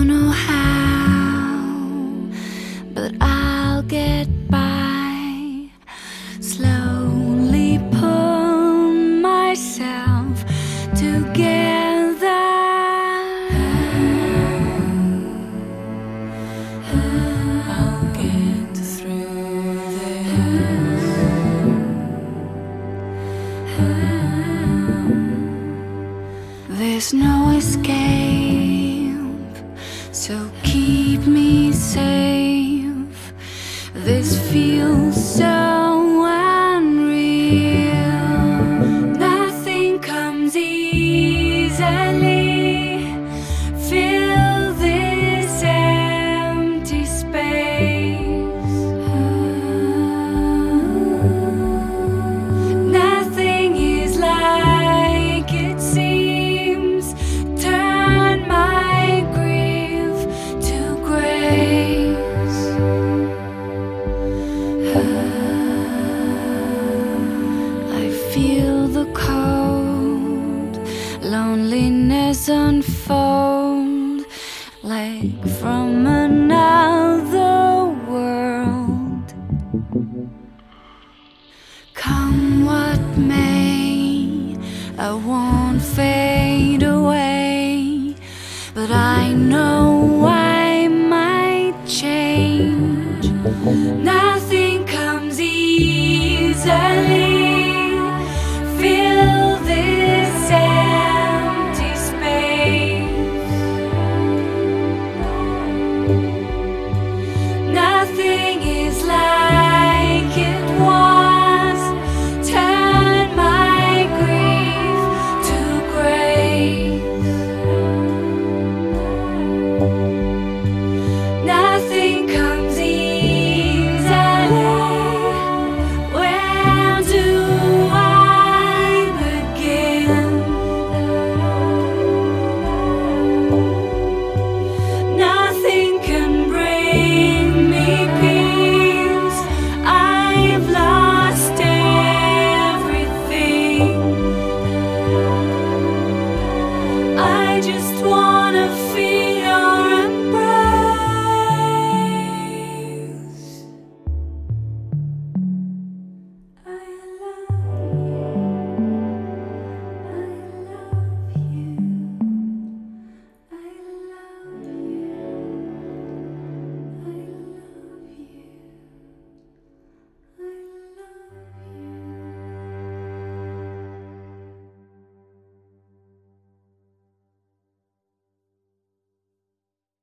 don't know how, but I'll get by. Slowly pull myself together. I'll get through this. There's no escape so keep me safe. This feels so loneliness unfold like from another world. Come what may, I won't fade away, but I know I might change.